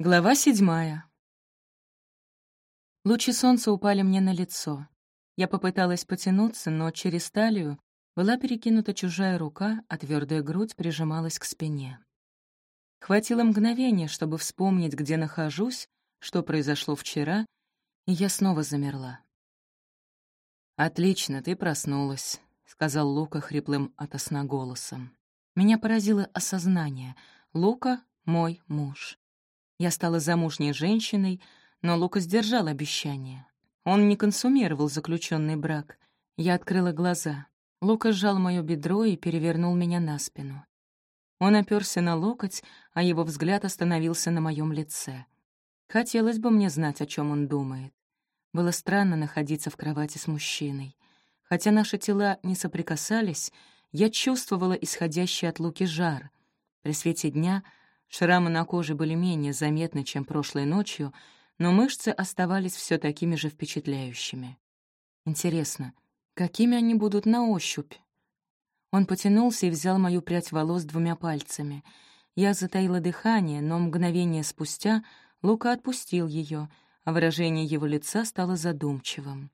Глава седьмая. Лучи солнца упали мне на лицо. Я попыталась потянуться, но через талию была перекинута чужая рука, а твердая грудь прижималась к спине. Хватило мгновения, чтобы вспомнить, где нахожусь, что произошло вчера, и я снова замерла. «Отлично, ты проснулась», — сказал Лука хриплым от голосом. Меня поразило осознание. Лука — мой муж. Я стала замужней женщиной, но Лука сдержал обещание. Он не консумировал заключенный брак. Я открыла глаза. Лука сжал моё бедро и перевернул меня на спину. Он оперся на локоть, а его взгляд остановился на моем лице. Хотелось бы мне знать, о чем он думает. Было странно находиться в кровати с мужчиной. Хотя наши тела не соприкасались, я чувствовала исходящий от Луки жар. При свете дня — Шрамы на коже были менее заметны, чем прошлой ночью, но мышцы оставались все такими же впечатляющими. Интересно, какими они будут на ощупь? Он потянулся и взял мою прядь волос двумя пальцами. Я затаила дыхание, но мгновение спустя Лука отпустил ее, а выражение его лица стало задумчивым.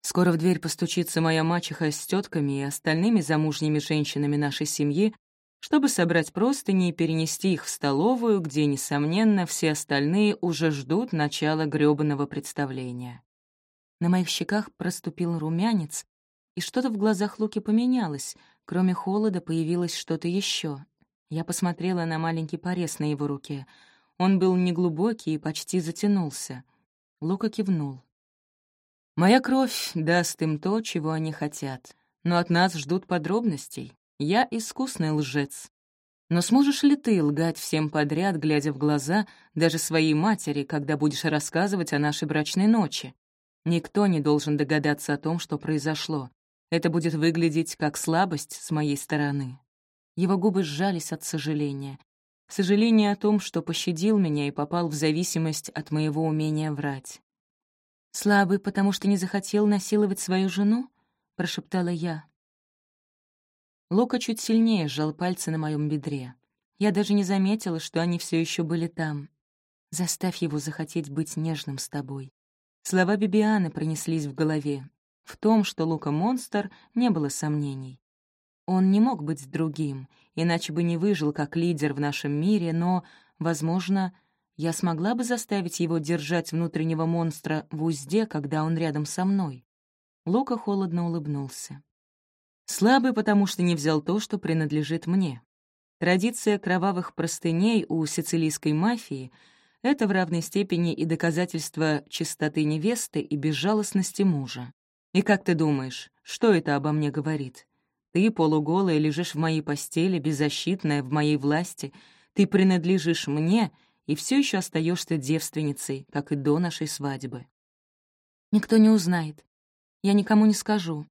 Скоро в дверь постучится моя мачеха с тетками и остальными замужними женщинами нашей семьи, чтобы собрать простыни и перенести их в столовую, где, несомненно, все остальные уже ждут начала грёбаного представления. На моих щеках проступил румянец, и что-то в глазах Луки поменялось, кроме холода появилось что-то еще. Я посмотрела на маленький порез на его руке. Он был неглубокий и почти затянулся. Лука кивнул. «Моя кровь даст им то, чего они хотят, но от нас ждут подробностей. Я искусный лжец. Но сможешь ли ты лгать всем подряд, глядя в глаза даже своей матери, когда будешь рассказывать о нашей брачной ночи? Никто не должен догадаться о том, что произошло. Это будет выглядеть как слабость с моей стороны. Его губы сжались от сожаления. Сожаление о том, что пощадил меня и попал в зависимость от моего умения врать. «Слабый, потому что не захотел насиловать свою жену?» — прошептала я. Лука чуть сильнее сжал пальцы на моем бедре. Я даже не заметила, что они все еще были там. «Заставь его захотеть быть нежным с тобой». Слова Бибианы пронеслись в голове. В том, что Лука монстр, не было сомнений. Он не мог быть другим, иначе бы не выжил как лидер в нашем мире, но, возможно, я смогла бы заставить его держать внутреннего монстра в узде, когда он рядом со мной. Лука холодно улыбнулся. Слабый, потому что не взял то, что принадлежит мне. Традиция кровавых простыней у сицилийской мафии — это в равной степени и доказательство чистоты невесты и безжалостности мужа. И как ты думаешь, что это обо мне говорит? Ты, полуголая, лежишь в моей постели, беззащитная, в моей власти. Ты принадлежишь мне и все еще остаешься девственницей, как и до нашей свадьбы. Никто не узнает. Я никому не скажу.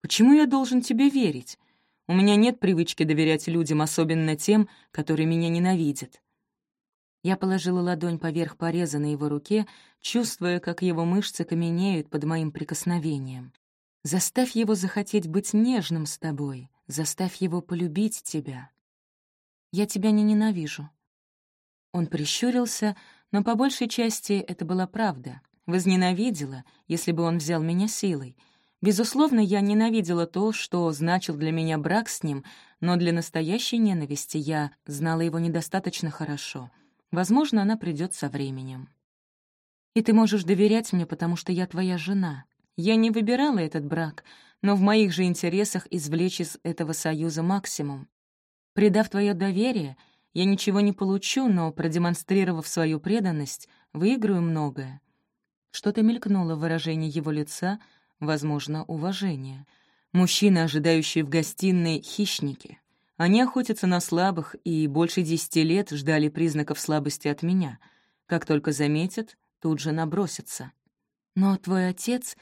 Почему я должен тебе верить? У меня нет привычки доверять людям, особенно тем, которые меня ненавидят. Я положила ладонь поверх пореза на его руке, чувствуя, как его мышцы каменеют под моим прикосновением. Заставь его захотеть быть нежным с тобой, заставь его полюбить тебя. Я тебя не ненавижу. Он прищурился, но по большей части это была правда. Возненавидела, если бы он взял меня силой — Безусловно, я ненавидела то, что значил для меня брак с ним, но для настоящей ненависти я знала его недостаточно хорошо. Возможно, она придет со временем. И ты можешь доверять мне, потому что я твоя жена. Я не выбирала этот брак, но в моих же интересах извлечь из этого союза максимум. Предав твое доверие, я ничего не получу, но, продемонстрировав свою преданность, выиграю многое. Что-то мелькнуло в выражении его лица — возможно, уважение. Мужчины, ожидающие в гостиной, — хищники. Они охотятся на слабых и больше десяти лет ждали признаков слабости от меня. Как только заметят, тут же набросятся. Но твой отец...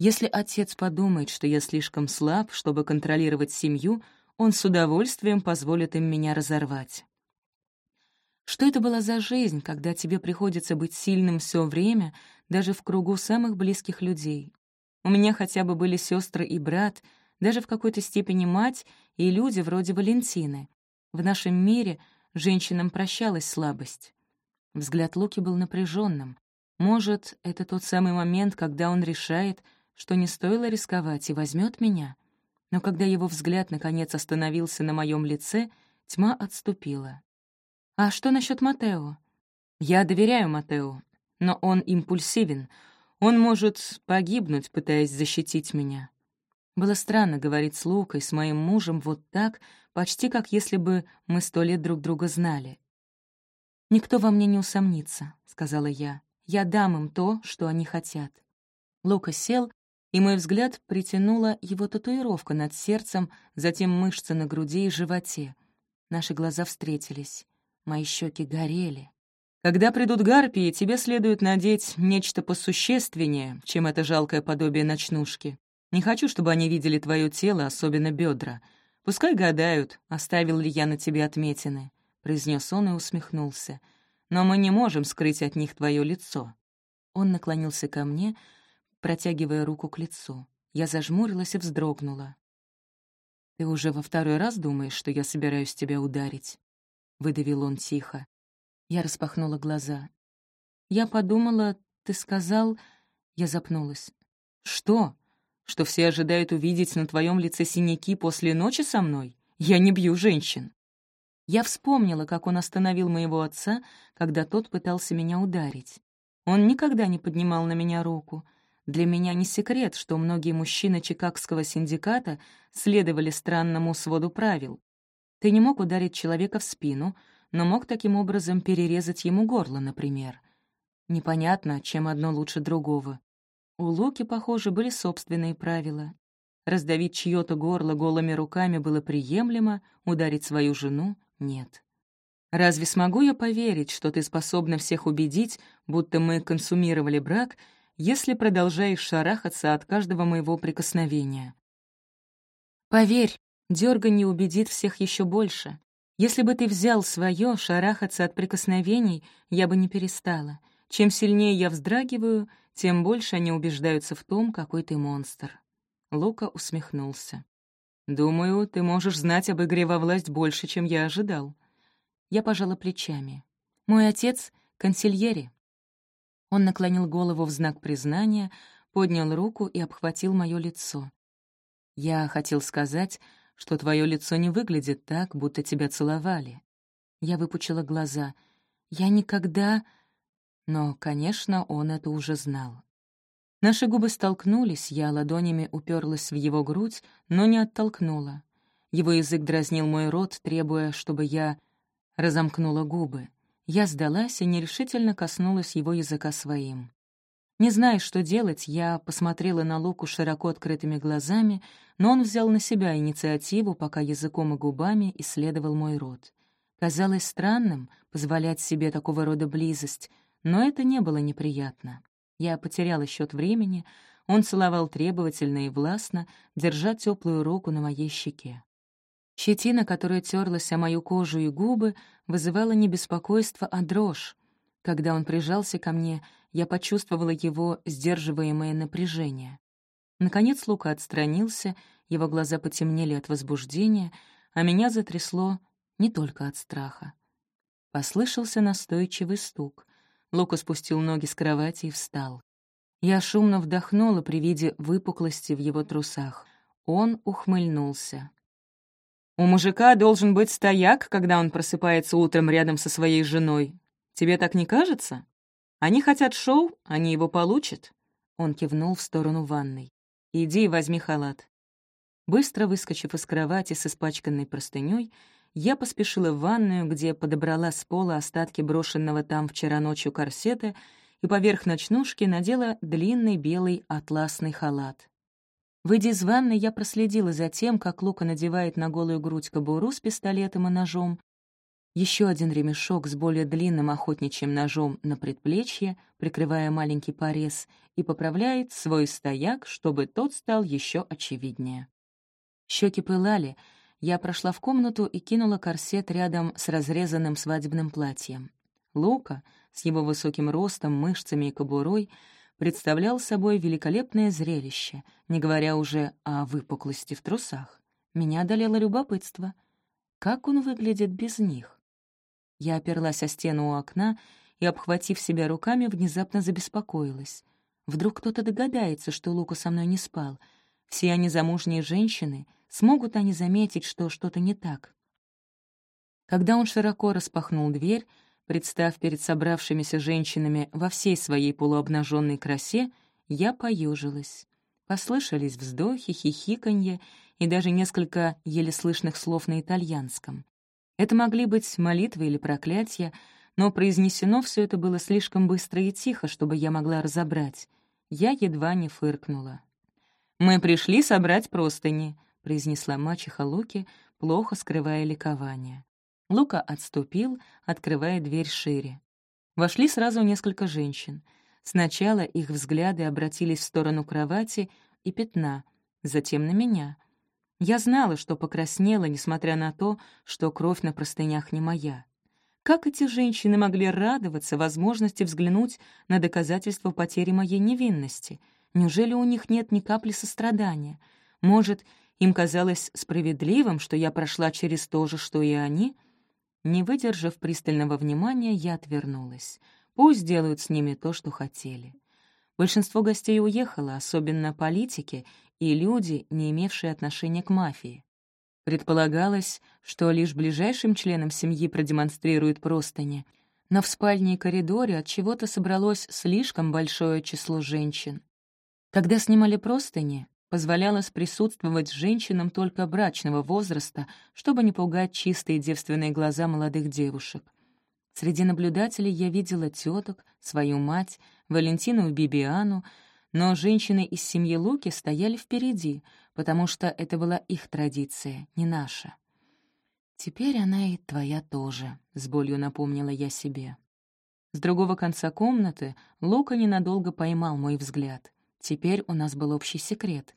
Если отец подумает, что я слишком слаб, чтобы контролировать семью, он с удовольствием позволит им меня разорвать. Что это была за жизнь, когда тебе приходится быть сильным все время, даже в кругу самых близких людей? У меня хотя бы были сестры и брат, даже в какой-то степени мать и люди вроде Валентины. В нашем мире женщинам прощалась слабость. Взгляд Луки был напряженным. Может, это тот самый момент, когда он решает, что не стоило рисковать и возьмет меня? Но когда его взгляд наконец остановился на моем лице, тьма отступила. «А что насчет Матео?» «Я доверяю Матео, но он импульсивен. Он может погибнуть, пытаясь защитить меня». Было странно говорить с Лукой, с моим мужем, вот так, почти как если бы мы сто лет друг друга знали. «Никто во мне не усомнится», — сказала я. «Я дам им то, что они хотят». Лука сел, и мой взгляд притянула его татуировка над сердцем, затем мышцы на груди и животе. Наши глаза встретились. Мои щеки горели. «Когда придут гарпии, тебе следует надеть нечто посущественнее, чем это жалкое подобие ночнушки. Не хочу, чтобы они видели твое тело, особенно бедра. Пускай гадают, оставил ли я на тебе отметины произнес он и усмехнулся. «Но мы не можем скрыть от них твое лицо». Он наклонился ко мне, протягивая руку к лицу. Я зажмурилась и вздрогнула. «Ты уже во второй раз думаешь, что я собираюсь тебя ударить?» — выдавил он тихо. Я распахнула глаза. «Я подумала, ты сказал...» Я запнулась. «Что? Что все ожидают увидеть на твоем лице синяки после ночи со мной? Я не бью женщин». Я вспомнила, как он остановил моего отца, когда тот пытался меня ударить. Он никогда не поднимал на меня руку. Для меня не секрет, что многие мужчины Чикагского синдиката следовали странному своду правил. Ты не мог ударить человека в спину, но мог таким образом перерезать ему горло, например. Непонятно, чем одно лучше другого. У Луки, похоже, были собственные правила. Раздавить чьё-то горло голыми руками было приемлемо, ударить свою жену нет. Разве смогу я поверить, что ты способна всех убедить, будто мы консумировали брак, если продолжаешь шарахаться от каждого моего прикосновения? Поверь, не убедит всех еще больше. Если бы ты взял свое, шарахаться от прикосновений, я бы не перестала. Чем сильнее я вздрагиваю, тем больше они убеждаются в том, какой ты монстр. Лука усмехнулся. «Думаю, ты можешь знать об игре во власть больше, чем я ожидал». Я пожала плечами. «Мой отец — консильери». Он наклонил голову в знак признания, поднял руку и обхватил мое лицо. «Я хотел сказать, что твое лицо не выглядит так, будто тебя целовали». Я выпучила глаза. «Я никогда...» Но, конечно, он это уже знал. Наши губы столкнулись, я ладонями уперлась в его грудь, но не оттолкнула. Его язык дразнил мой рот, требуя, чтобы я разомкнула губы. Я сдалась и нерешительно коснулась его языка своим. Не зная, что делать, я посмотрела на Луку широко открытыми глазами, но он взял на себя инициативу, пока языком и губами исследовал мой рот. Казалось странным позволять себе такого рода близость, но это не было неприятно. Я потеряла счет времени, он целовал требовательно и властно, держа теплую руку на моей щеке. Щетина, которая терлась о мою кожу и губы, вызывала не беспокойство, а дрожь. Когда он прижался ко мне, я почувствовала его сдерживаемое напряжение. Наконец Лука отстранился, его глаза потемнели от возбуждения, а меня затрясло не только от страха. Послышался настойчивый стук. Лука спустил ноги с кровати и встал. Я шумно вдохнула при виде выпуклости в его трусах. Он ухмыльнулся. «У мужика должен быть стояк, когда он просыпается утром рядом со своей женой. Тебе так не кажется? Они хотят шоу, они его получат». Он кивнул в сторону ванной. «Иди и возьми халат». Быстро выскочив из кровати с испачканной простынёй, я поспешила в ванную, где подобрала с пола остатки брошенного там вчера ночью корсета и поверх ночнушки надела длинный белый атласный халат. Выйдя из ванны, я проследила за тем, как Лука надевает на голую грудь кобуру с пистолетом и ножом, еще один ремешок с более длинным охотничьим ножом на предплечье, прикрывая маленький порез, и поправляет свой стояк, чтобы тот стал еще очевиднее. Щеки пылали — я прошла в комнату и кинула корсет рядом с разрезанным свадебным платьем. Лука, с его высоким ростом, мышцами и кобурой, представлял собой великолепное зрелище, не говоря уже о выпуклости в трусах. Меня одолело любопытство. Как он выглядит без них? Я оперлась о стену у окна и, обхватив себя руками, внезапно забеспокоилась. Вдруг кто-то догадается, что Лука со мной не спал. Все они замужние женщины, смогут они заметить, что что-то не так. Когда он широко распахнул дверь, представ перед собравшимися женщинами во всей своей полуобнаженной красе, я поежилась. Послышались вздохи, хихиканье и даже несколько еле слышных слов на итальянском. Это могли быть молитвы или проклятия, но произнесено все это было слишком быстро и тихо, чтобы я могла разобрать. Я едва не фыркнула. «Мы пришли собрать простыни», — произнесла мачеха Луки, плохо скрывая ликование. Лука отступил, открывая дверь шире. Вошли сразу несколько женщин. Сначала их взгляды обратились в сторону кровати и пятна, затем на меня. Я знала, что покраснела, несмотря на то, что кровь на простынях не моя. Как эти женщины могли радоваться возможности взглянуть на доказательства потери моей невинности? Неужели у них нет ни капли сострадания? Может, им казалось справедливым, что я прошла через то же, что и они? Не выдержав пристального внимания, я отвернулась. Пусть делают с ними то, что хотели. Большинство гостей уехало, особенно политики и люди, не имевшие отношения к мафии. Предполагалось, что лишь ближайшим членам семьи продемонстрируют простыни, но в спальне и коридоре от чего-то собралось слишком большое число женщин. Когда снимали простыни, позволялось присутствовать женщинам только брачного возраста, чтобы не пугать чистые девственные глаза молодых девушек. Среди наблюдателей я видела теток, свою мать, Валентину и Бибиану, но женщины из семьи Луки стояли впереди, потому что это была их традиция, не наша. «Теперь она и твоя тоже», — с болью напомнила я себе. С другого конца комнаты Лука ненадолго поймал мой взгляд. Теперь у нас был общий секрет.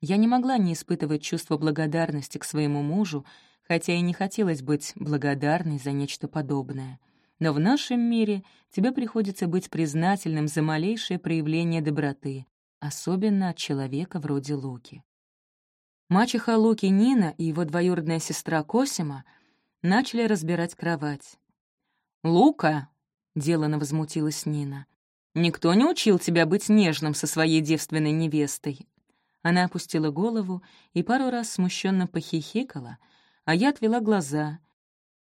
Я не могла не испытывать чувство благодарности к своему мужу, хотя и не хотелось быть благодарной за нечто подобное. Но в нашем мире тебе приходится быть признательным за малейшее проявление доброты, особенно от человека вроде Луки. Мачеха Луки Нина и его двоюродная сестра Косима начали разбирать кровать. «Лука!» — делано возмутилась Нина. «Никто не учил тебя быть нежным со своей девственной невестой». Она опустила голову и пару раз смущенно похихикала, а я отвела глаза,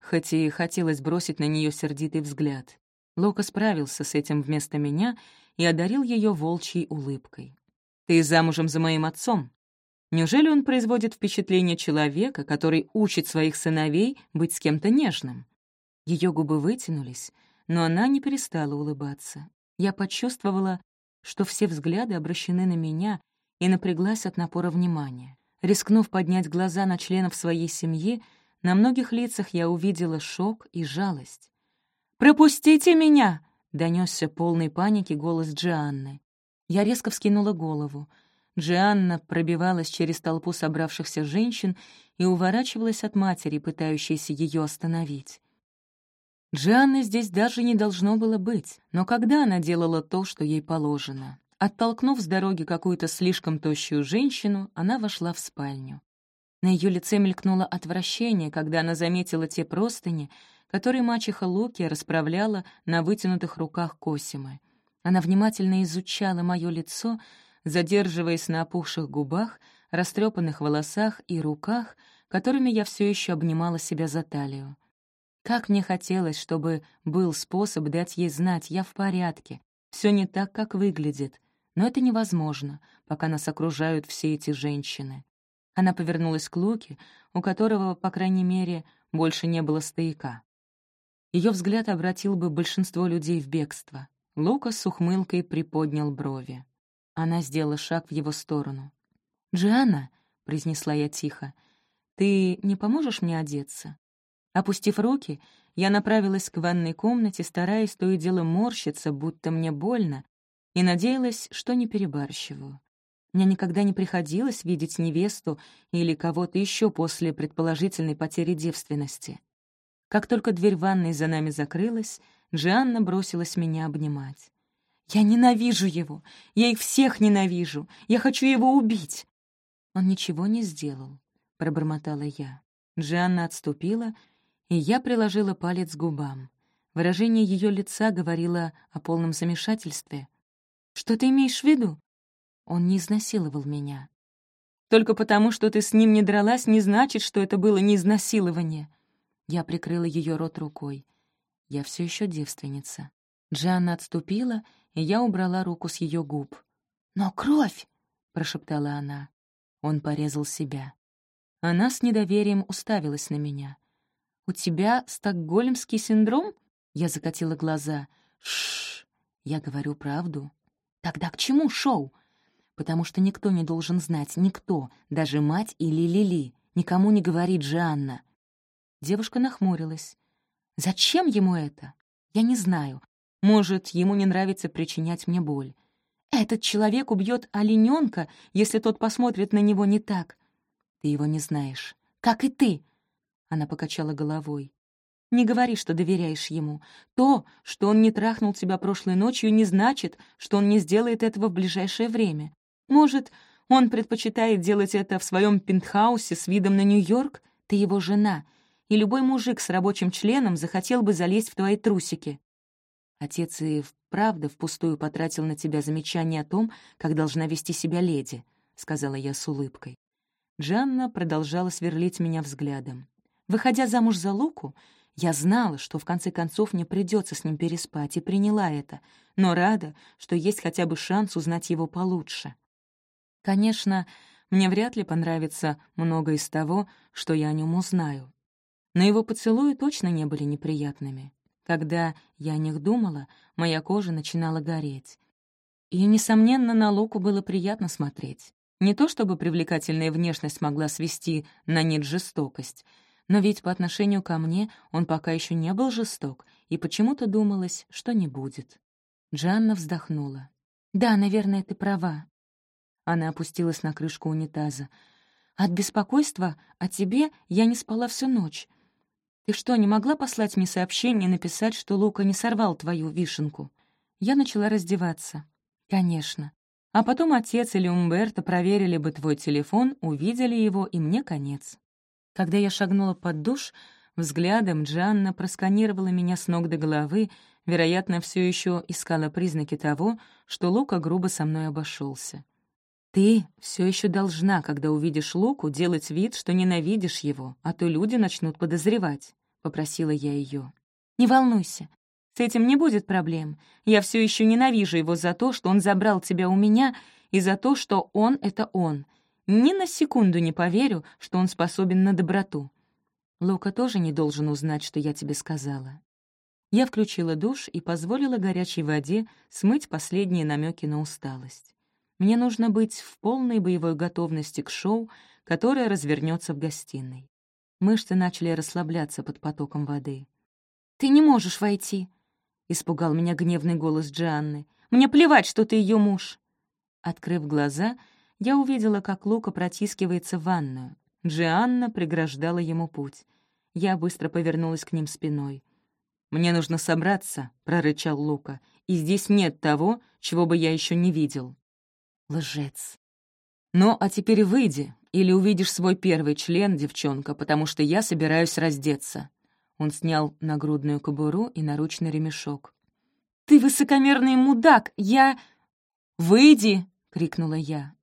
хоть и хотелось бросить на нее сердитый взгляд. Лока справился с этим вместо меня и одарил ее волчьей улыбкой. «Ты замужем за моим отцом. Неужели он производит впечатление человека, который учит своих сыновей быть с кем-то нежным?» Ее губы вытянулись, но она не перестала улыбаться. Я почувствовала, что все взгляды обращены на меня, и напряглась от напора внимания. Рискнув поднять глаза на членов своей семьи, на многих лицах я увидела шок и жалость. «Пропустите меня!» — донесся полной паники голос Джианны. Я резко вскинула голову. Джианна пробивалась через толпу собравшихся женщин и уворачивалась от матери, пытающейся ее остановить. Джианны здесь даже не должно было быть, но когда она делала то, что ей положено? Оттолкнув с дороги какую-то слишком тощую женщину, она вошла в спальню. На ее лице мелькнуло отвращение, когда она заметила те простыни, которые мачеха Луки расправляла на вытянутых руках Косимы. Она внимательно изучала мое лицо, задерживаясь на опухших губах, растрепанных волосах и руках, которыми я все еще обнимала себя за талию. Как мне хотелось, чтобы был способ дать ей знать, я в порядке, все не так, как выглядит. Но это невозможно, пока нас окружают все эти женщины. Она повернулась к Луке, у которого, по крайней мере, больше не было стояка. Ее взгляд обратил бы большинство людей в бегство. Лука с ухмылкой приподнял брови. Она сделала шаг в его сторону. «Джианна», — произнесла я тихо, — «ты не поможешь мне одеться?» Опустив руки, я направилась к ванной комнате, стараясь то и дело морщиться, будто мне больно, и надеялась, что не перебарщиваю. Мне никогда не приходилось видеть невесту или кого-то еще после предположительной потери девственности. Как только дверь ванной за нами закрылась, Джианна бросилась меня обнимать. «Я ненавижу его! Я их всех ненавижу! Я хочу его убить!» «Он ничего не сделал», — пробормотала я. Джианна отступила, и я приложила палец к губам. Выражение ее лица говорило о полном замешательстве. «Что ты имеешь в виду?» Он не изнасиловал меня. «Только потому, что ты с ним не дралась, не значит, что это было не изнасилование». Я прикрыла ее рот рукой. Я все еще девственница. Джанна отступила, и я убрала руку с ее губ. «Но кровь!» — прошептала она. Он порезал себя. Она с недоверием уставилась на меня. «У тебя стокгольмский синдром?» Я закатила глаза. Шш, я говорю правду. Тогда к чему шоу? Потому что никто не должен знать, никто, даже мать или Лили, никому не говорит же Анна. Девушка нахмурилась. Зачем ему это? Я не знаю. Может, ему не нравится причинять мне боль. Этот человек убьет олененка, если тот посмотрит на него не так. Ты его не знаешь. Как и ты. Она покачала головой. Не говори, что доверяешь ему. То, что он не трахнул тебя прошлой ночью, не значит, что он не сделает этого в ближайшее время. Может, он предпочитает делать это в своем пентхаусе с видом на Нью-Йорк? Ты его жена, и любой мужик с рабочим членом захотел бы залезть в твои трусики. Отец и вправду впустую потратил на тебя замечание о том, как должна вести себя леди, — сказала я с улыбкой. Джанна продолжала сверлить меня взглядом. Выходя замуж за Луку, я знала, что в конце концов мне придется с ним переспать, и приняла это, но рада, что есть хотя бы шанс узнать его получше. Конечно, мне вряд ли понравится много из того, что я о нем узнаю. Но его поцелуи точно не были неприятными. Когда я о них думала, моя кожа начинала гореть. И, несомненно, на Луку было приятно смотреть. Не то чтобы привлекательная внешность могла свести на нет жестокость — но ведь по отношению ко мне он пока еще не был жесток, и почему-то думалось, что не будет. Джанна вздохнула. «Да, наверное, ты права». Она опустилась на крышку унитаза. «От беспокойства о тебе я не спала всю ночь. Ты что, не могла послать мне сообщение и написать, что Лука не сорвал твою вишенку?» Я начала раздеваться. «Конечно. А потом отец или Умберто проверили бы твой телефон, увидели его, и мне конец». Когда я шагнула под душ, взглядом Джанна просканировала меня с ног до головы, вероятно, все еще искала признаки того, что Лука грубо со мной обошелся. «Ты все еще должна, когда увидишь Луку, делать вид, что ненавидишь его, а то люди начнут подозревать», — попросила я ее. «Не волнуйся, с этим не будет проблем. Я все еще ненавижу его за то, что он забрал тебя у меня, и за то, что он — это он. Ни на секунду не поверю, что он способен на доброту. Лука тоже не должен узнать, что я тебе сказала. Я включила душ и позволила горячей воде смыть последние намеки на усталость. Мне нужно быть в полной боевой готовности к шоу, которое развернется в гостиной. Мышцы начали расслабляться под потоком воды. «Ты не можешь войти!» — испугал меня гневный голос Джианны. «Мне плевать, что ты ее муж!» Открыв глаза — я увидела, как Лука протискивается в ванную. Джианна преграждала ему путь. Я быстро повернулась к ним спиной. «Мне нужно собраться», — прорычал Лука, «и здесь нет того, чего бы я еще не видел». Лжец. «Ну, а теперь выйди, или увидишь свой первый член, девчонка, потому что я собираюсь раздеться». Он снял нагрудную кобуру и наручный ремешок. «Ты высокомерный мудак! Я...» «Выйди!» — крикнула я.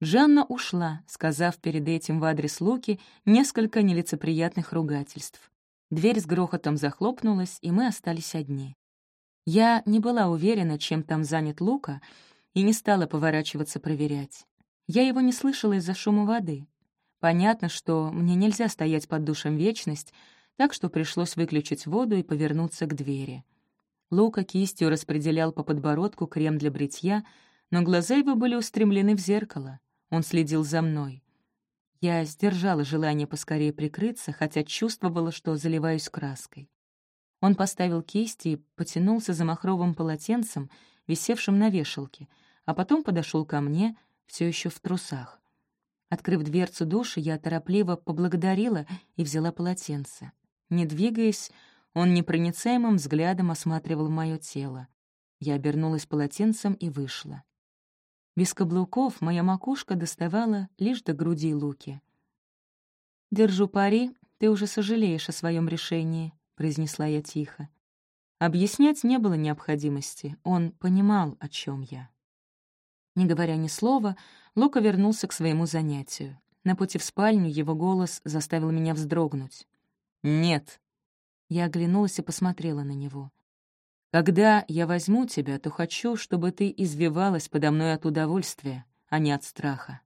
Жанна ушла, сказав перед этим в адрес Луки несколько нелицеприятных ругательств. Дверь с грохотом захлопнулась, и мы остались одни. Я не была уверена, чем там занят Лука, и не стала поворачиваться проверять. Я его не слышала из-за шума воды. Понятно, что мне нельзя стоять под душем вечность, так что пришлось выключить воду и повернуться к двери. Лука кистью распределял по подбородку крем для бритья, но глаза его были устремлены в зеркало. Он следил за мной. Я сдержала желание поскорее прикрыться, хотя чувствовала, что заливаюсь краской. Он поставил кисти и потянулся за махровым полотенцем, висевшим на вешалке, а потом подошел ко мне, все еще в трусах. Открыв дверцу души, я торопливо поблагодарила и взяла полотенце. Не двигаясь, он непроницаемым взглядом осматривал мое тело. Я обернулась полотенцем и вышла. Без каблуков моя макушка доставала лишь до груди Луки. «Держу пари, ты уже сожалеешь о своем решении», — произнесла я тихо. Объяснять не было необходимости, он понимал, о чем я. Не говоря ни слова, Лука вернулся к своему занятию. На пути в спальню его голос заставил меня вздрогнуть. «Нет». Я оглянулась и посмотрела на него. «Когда я возьму тебя, то хочу, чтобы ты извивалась подо мной от удовольствия, а не от страха.